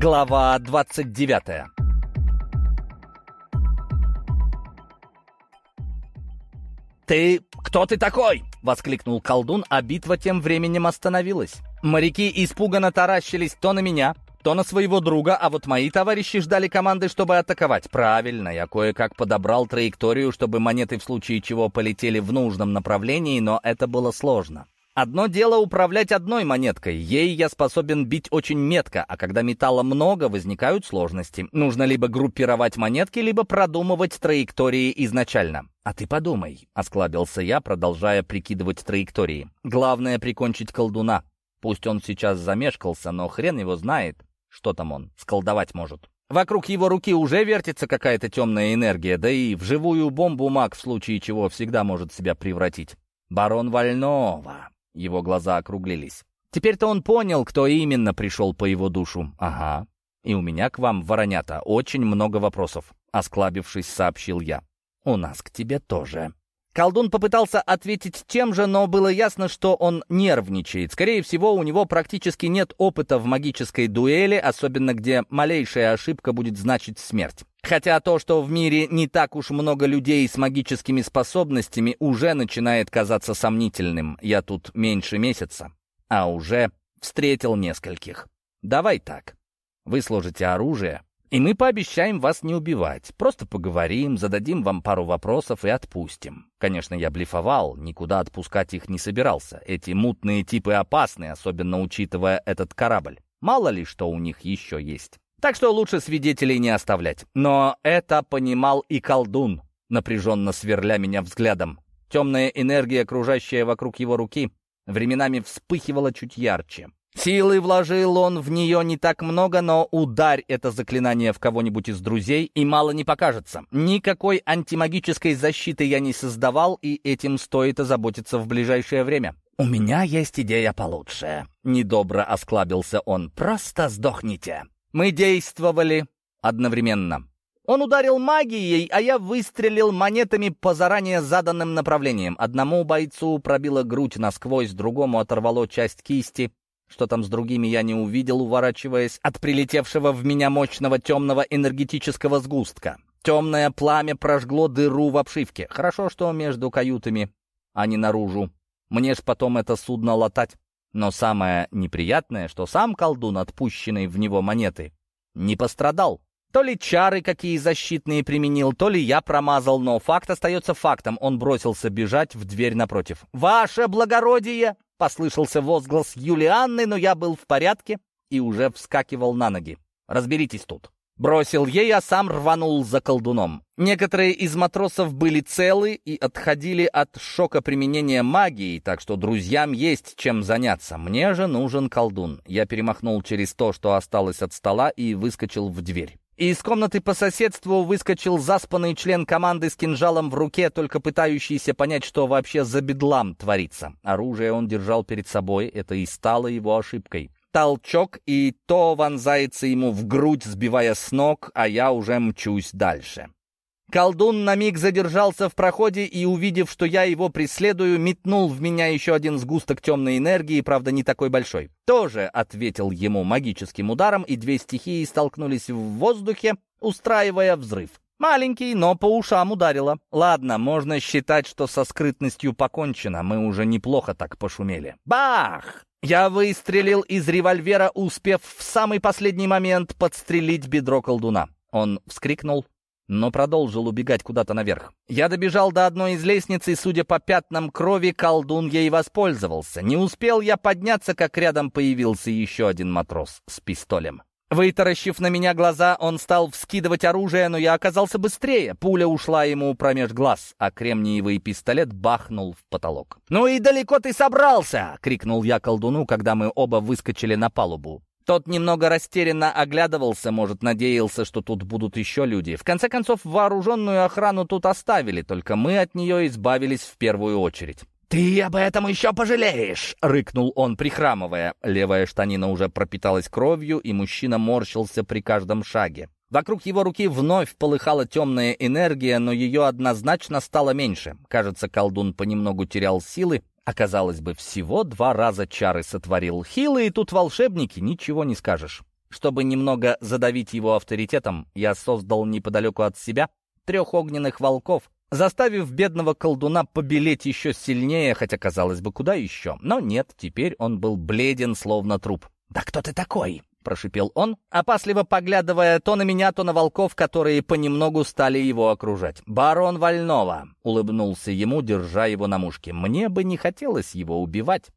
Глава 29 «Ты... кто ты такой?» — воскликнул колдун, а битва тем временем остановилась. Моряки испуганно таращились то на меня, то на своего друга, а вот мои товарищи ждали команды, чтобы атаковать. Правильно, я кое-как подобрал траекторию, чтобы монеты в случае чего полетели в нужном направлении, но это было сложно. Одно дело управлять одной монеткой. Ей я способен бить очень метко, а когда металла много, возникают сложности. Нужно либо группировать монетки, либо продумывать траектории изначально. «А ты подумай», — осклабился я, продолжая прикидывать траектории. «Главное — прикончить колдуна. Пусть он сейчас замешкался, но хрен его знает, что там он сколдовать может». Вокруг его руки уже вертится какая-то темная энергия, да и в живую бомбу маг в случае чего всегда может себя превратить. Барон Вольнова. Его глаза округлились. Теперь-то он понял, кто именно пришел по его душу. Ага. И у меня к вам, воронята, очень много вопросов. Осклабившись, сообщил я. У нас к тебе тоже. Колдун попытался ответить тем же, но было ясно, что он нервничает. Скорее всего, у него практически нет опыта в магической дуэли, особенно где малейшая ошибка будет значить смерть. Хотя то, что в мире не так уж много людей с магическими способностями, уже начинает казаться сомнительным. Я тут меньше месяца, а уже встретил нескольких. Давай так. Вы сложите оружие, и мы пообещаем вас не убивать. Просто поговорим, зададим вам пару вопросов и отпустим. Конечно, я блефовал, никуда отпускать их не собирался. Эти мутные типы опасны, особенно учитывая этот корабль. Мало ли, что у них еще есть. Так что лучше свидетелей не оставлять. Но это понимал и колдун, напряженно сверля меня взглядом. Темная энергия, окружающая вокруг его руки, временами вспыхивала чуть ярче. Силы вложил он в нее не так много, но ударь это заклинание в кого-нибудь из друзей, и мало не покажется. Никакой антимагической защиты я не создавал, и этим стоит озаботиться в ближайшее время. «У меня есть идея получше», — недобро осклабился он. «Просто сдохните». Мы действовали одновременно. Он ударил магией, а я выстрелил монетами по заранее заданным направлениям. Одному бойцу пробило грудь насквозь, другому оторвало часть кисти. Что там с другими я не увидел, уворачиваясь от прилетевшего в меня мощного темного энергетического сгустка. Темное пламя прожгло дыру в обшивке. Хорошо, что между каютами, а не наружу. Мне ж потом это судно латать. Но самое неприятное, что сам колдун, отпущенный в него монеты, не пострадал. То ли чары какие защитные применил, то ли я промазал, но факт остается фактом. Он бросился бежать в дверь напротив. «Ваше благородие!» — послышался возглас Юлианны, но я был в порядке и уже вскакивал на ноги. «Разберитесь тут». Бросил ей, а сам рванул за колдуном. Некоторые из матросов были целы и отходили от шока применения магии, так что друзьям есть чем заняться. Мне же нужен колдун. Я перемахнул через то, что осталось от стола, и выскочил в дверь. Из комнаты по соседству выскочил заспанный член команды с кинжалом в руке, только пытающийся понять, что вообще за бедлам творится. Оружие он держал перед собой, это и стало его ошибкой толчок, и то вонзается ему в грудь, сбивая с ног, а я уже мчусь дальше. Колдун на миг задержался в проходе и, увидев, что я его преследую, метнул в меня еще один сгусток темной энергии, правда, не такой большой. Тоже ответил ему магическим ударом, и две стихии столкнулись в воздухе, устраивая взрыв. Маленький, но по ушам ударило. Ладно, можно считать, что со скрытностью покончено, мы уже неплохо так пошумели. Бах! Я выстрелил из револьвера, успев в самый последний момент подстрелить бедро колдуна. Он вскрикнул, но продолжил убегать куда-то наверх. Я добежал до одной из лестниц, и, судя по пятнам крови, колдун ей воспользовался. Не успел я подняться, как рядом появился еще один матрос с пистолем. Вытаращив на меня глаза, он стал вскидывать оружие, но я оказался быстрее. Пуля ушла ему промеж глаз, а кремниевый пистолет бахнул в потолок. «Ну и далеко ты собрался!» — крикнул я колдуну, когда мы оба выскочили на палубу. Тот немного растерянно оглядывался, может, надеялся, что тут будут еще люди. В конце концов, вооруженную охрану тут оставили, только мы от нее избавились в первую очередь. «Ты об этом еще пожалеешь!» — рыкнул он, прихрамывая. Левая штанина уже пропиталась кровью, и мужчина морщился при каждом шаге. Вокруг его руки вновь полыхала темная энергия, но ее однозначно стало меньше. Кажется, колдун понемногу терял силы, Оказалось бы, всего два раза чары сотворил. Хилые тут волшебники, ничего не скажешь. Чтобы немного задавить его авторитетом, я создал неподалеку от себя трех огненных волков, заставив бедного колдуна побелеть еще сильнее, хотя, казалось бы, куда еще. Но нет, теперь он был бледен, словно труп. «Да кто ты такой?» — прошипел он, опасливо поглядывая то на меня, то на волков, которые понемногу стали его окружать. «Барон Вольнова!» — улыбнулся ему, держа его на мушке. «Мне бы не хотелось его убивать.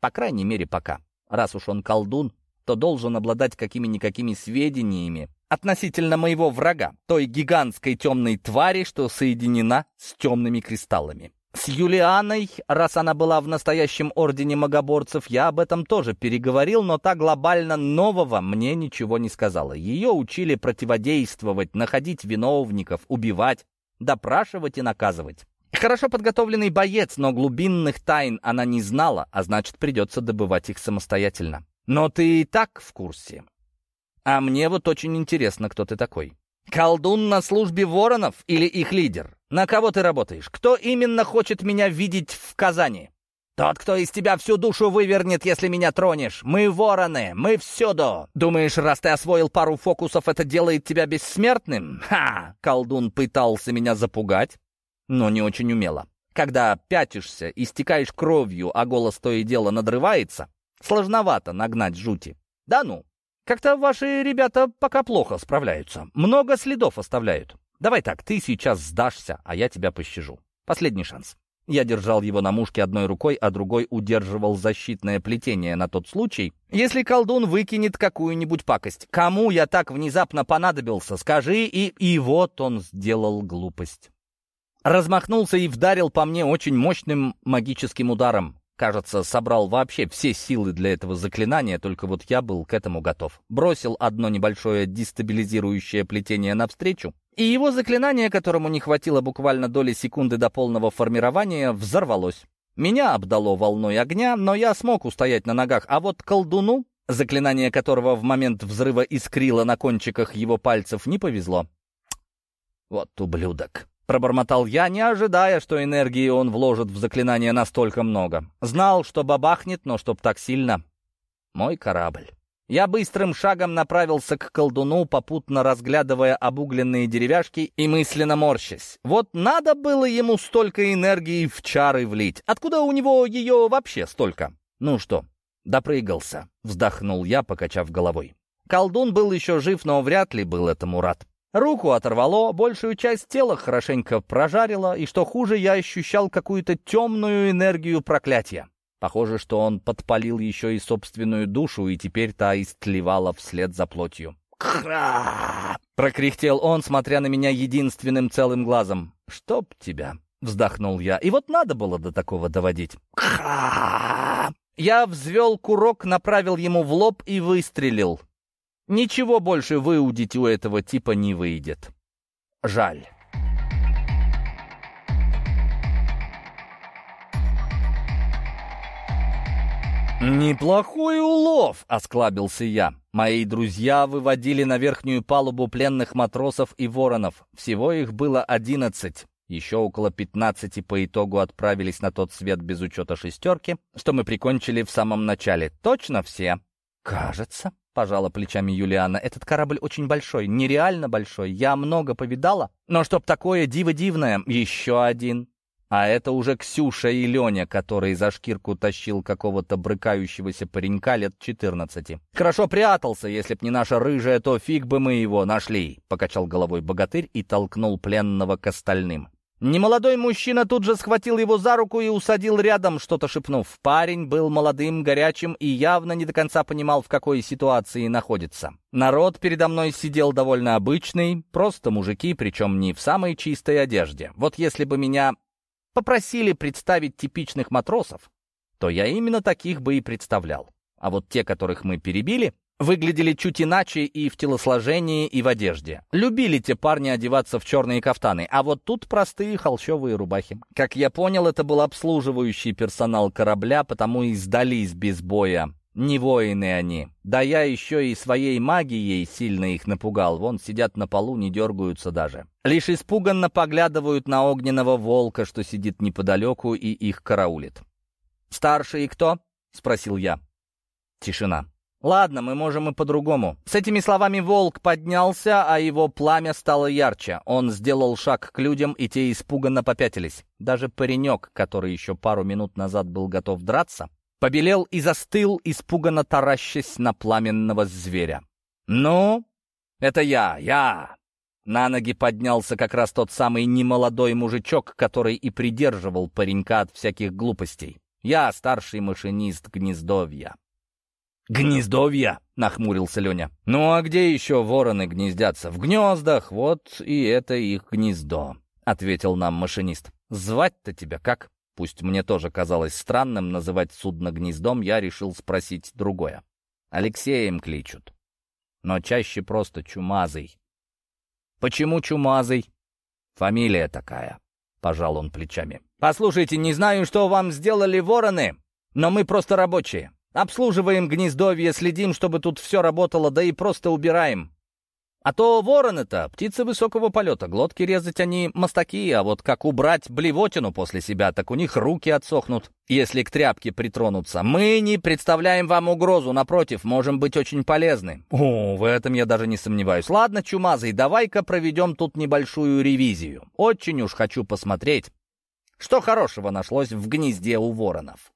По крайней мере, пока. Раз уж он колдун, то должен обладать какими-никакими сведениями относительно моего врага, той гигантской темной твари, что соединена с темными кристаллами. С Юлианой, раз она была в настоящем ордене магоборцев, я об этом тоже переговорил, но та глобально нового мне ничего не сказала. Ее учили противодействовать, находить виновников, убивать, допрашивать и наказывать. Хорошо подготовленный боец, но глубинных тайн она не знала, а значит, придется добывать их самостоятельно. Но ты и так в курсе. А мне вот очень интересно, кто ты такой. Колдун на службе воронов или их лидер? На кого ты работаешь? Кто именно хочет меня видеть в Казани? Тот, кто из тебя всю душу вывернет, если меня тронешь. Мы вороны, мы всюду. Думаешь, раз ты освоил пару фокусов, это делает тебя бессмертным? Ха! Колдун пытался меня запугать, но не очень умело. Когда пятишься, истекаешь кровью, а голос то и дело надрывается, Сложновато нагнать жути. Да ну, как-то ваши ребята пока плохо справляются. Много следов оставляют. Давай так, ты сейчас сдашься, а я тебя пощажу. Последний шанс. Я держал его на мушке одной рукой, а другой удерживал защитное плетение на тот случай, если колдун выкинет какую-нибудь пакость. Кому я так внезапно понадобился, скажи, и... И вот он сделал глупость. Размахнулся и вдарил по мне очень мощным магическим ударом. Кажется, собрал вообще все силы для этого заклинания, только вот я был к этому готов. Бросил одно небольшое дестабилизирующее плетение навстречу, и его заклинание, которому не хватило буквально доли секунды до полного формирования, взорвалось. Меня обдало волной огня, но я смог устоять на ногах, а вот колдуну, заклинание которого в момент взрыва искрило на кончиках его пальцев, не повезло. Вот ублюдок. Пробормотал я, не ожидая, что энергии он вложит в заклинание настолько много. Знал, что бабахнет, но чтоб так сильно. Мой корабль. Я быстрым шагом направился к колдуну, попутно разглядывая обугленные деревяшки и мысленно морщась. Вот надо было ему столько энергии в чары влить. Откуда у него ее вообще столько? Ну что, допрыгался, вздохнул я, покачав головой. Колдун был еще жив, но вряд ли был этому рад. Руку оторвало, большую часть тела хорошенько прожарило, и, что хуже, я ощущал какую-то темную энергию проклятия. Похоже, что он подпалил еще и собственную душу, и теперь та истлевала вслед за плотью. «Кра!» — прокряхтел он, смотря на меня единственным целым глазом. «Чтоб тебя!» — вздохнул я. «И вот надо было до такого доводить!» «Кра!» Я взвел курок, направил ему в лоб и выстрелил. Ничего больше выудить у этого типа не выйдет. Жаль. «Неплохой улов!» — осклабился я. Мои друзья выводили на верхнюю палубу пленных матросов и воронов. Всего их было одиннадцать. Еще около пятнадцати по итогу отправились на тот свет без учета шестерки, что мы прикончили в самом начале. Точно все? Кажется. Пожала плечами Юлиана. «Этот корабль очень большой, нереально большой. Я много повидала, но чтоб такое диво дивное, еще один». А это уже Ксюша и Леня, который за шкирку тащил какого-то брыкающегося паренька лет 14. «Хорошо прятался, если б не наша рыжая, то фиг бы мы его нашли», — покачал головой богатырь и толкнул пленного к остальным. Немолодой мужчина тут же схватил его за руку и усадил рядом, что-то шепнув. Парень был молодым, горячим и явно не до конца понимал, в какой ситуации находится. Народ передо мной сидел довольно обычный, просто мужики, причем не в самой чистой одежде. Вот если бы меня попросили представить типичных матросов, то я именно таких бы и представлял. А вот те, которых мы перебили, выглядели чуть иначе и в телосложении, и в одежде. Любили те парни одеваться в черные кафтаны, а вот тут простые холщовые рубахи. Как я понял, это был обслуживающий персонал корабля, потому и сдались без боя. Не воины они. Да я еще и своей магией сильно их напугал. Вон сидят на полу, не дергаются даже. Лишь испуганно поглядывают на огненного волка, что сидит неподалеку и их караулит. «Старший кто?» — спросил я. Тишина. Ладно, мы можем и по-другому. С этими словами волк поднялся, а его пламя стало ярче. Он сделал шаг к людям, и те испуганно попятились. Даже паренек, который еще пару минут назад был готов драться, побелел и застыл, испуганно таращась на пламенного зверя. «Ну, это я, я!» На ноги поднялся как раз тот самый немолодой мужичок, который и придерживал паренька от всяких глупостей. «Я старший машинист гнездовья». «Гнездовья?» — нахмурился Леня. «Ну а где еще вороны гнездятся? В гнездах, вот и это их гнездо», — ответил нам машинист. «Звать-то тебя как?» Пусть мне тоже казалось странным называть судно гнездом, я решил спросить другое. Алексеем кличут. Но чаще просто Чумазый. «Почему Чумазый?» «Фамилия такая», — пожал он плечами. «Послушайте, не знаю, что вам сделали вороны, но мы просто рабочие. Обслуживаем гнездовье, следим, чтобы тут все работало, да и просто убираем. А то вороны-то, птицы высокого полета, глотки резать они мастаки, а вот как убрать блевотину после себя, так у них руки отсохнут, если к тряпке притронуться. Мы не представляем вам угрозу, напротив, можем быть очень полезны. О, в этом я даже не сомневаюсь. Ладно, чумазый, давай-ка проведем тут небольшую ревизию. Очень уж хочу посмотреть, что хорошего нашлось в гнезде у воронов.